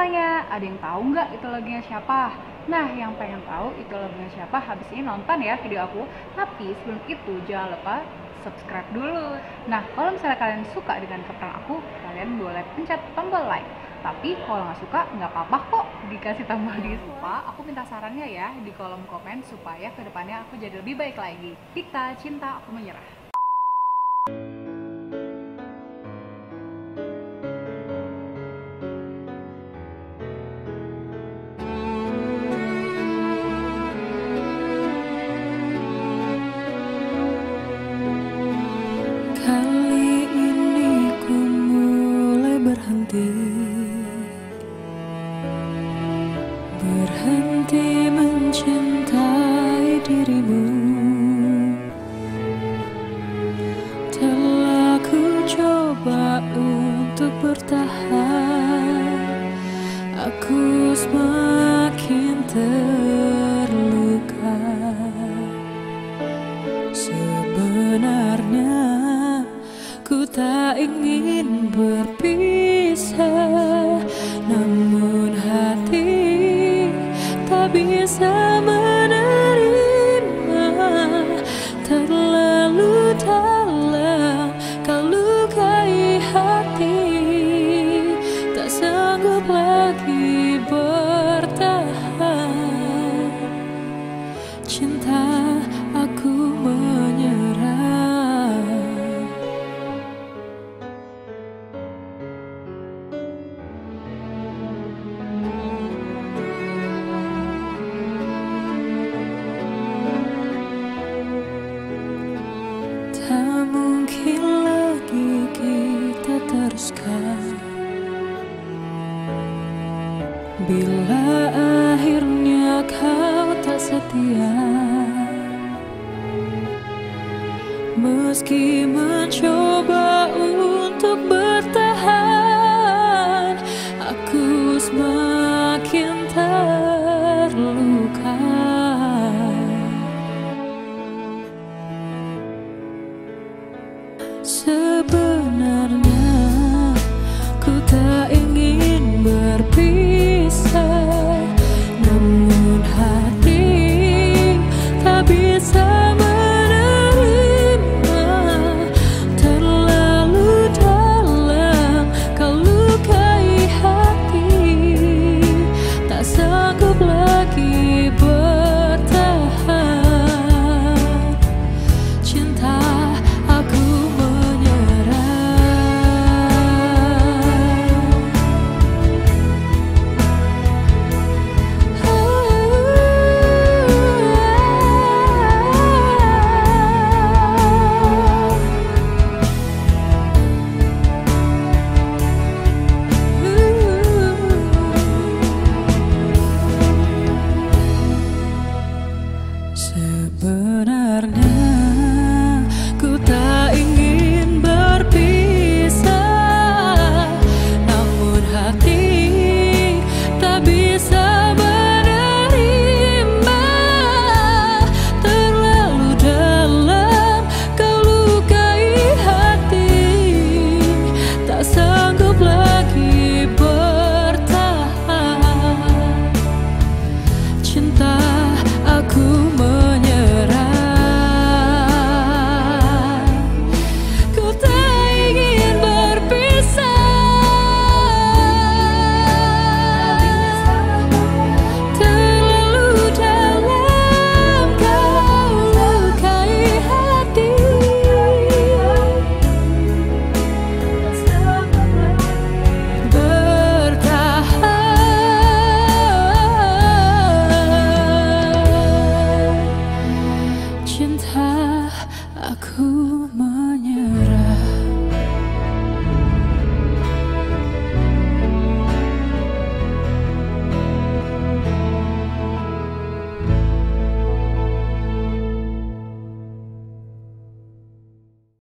semuanya, ada yang tahu nggak itu lagunya siapa? Nah, yang pengen tahu itu lagunya siapa, habis ini nonton ya video aku. Tapi sebelum itu jangan lupa subscribe dulu. Nah, kalau misalnya kalian suka dengan keterangan aku, kalian boleh pencet tombol like. Tapi kalau nggak suka, nggak apa-apa kok dikasih tombol di lupa. Aku minta sarannya ya di kolom komen supaya ke depannya aku jadi lebih baik lagi. Kita cinta, aku menyerah. Berhenti mencintai dirimu. Telah ku coba untuk bertahan. Aku semakin terluka teruskan. Bila akhirnya kau tak setia Meski mencoba untuk bertahan Aku semakin terluka. Sebenarnya tak ingin berpisah cinta aku menyerah.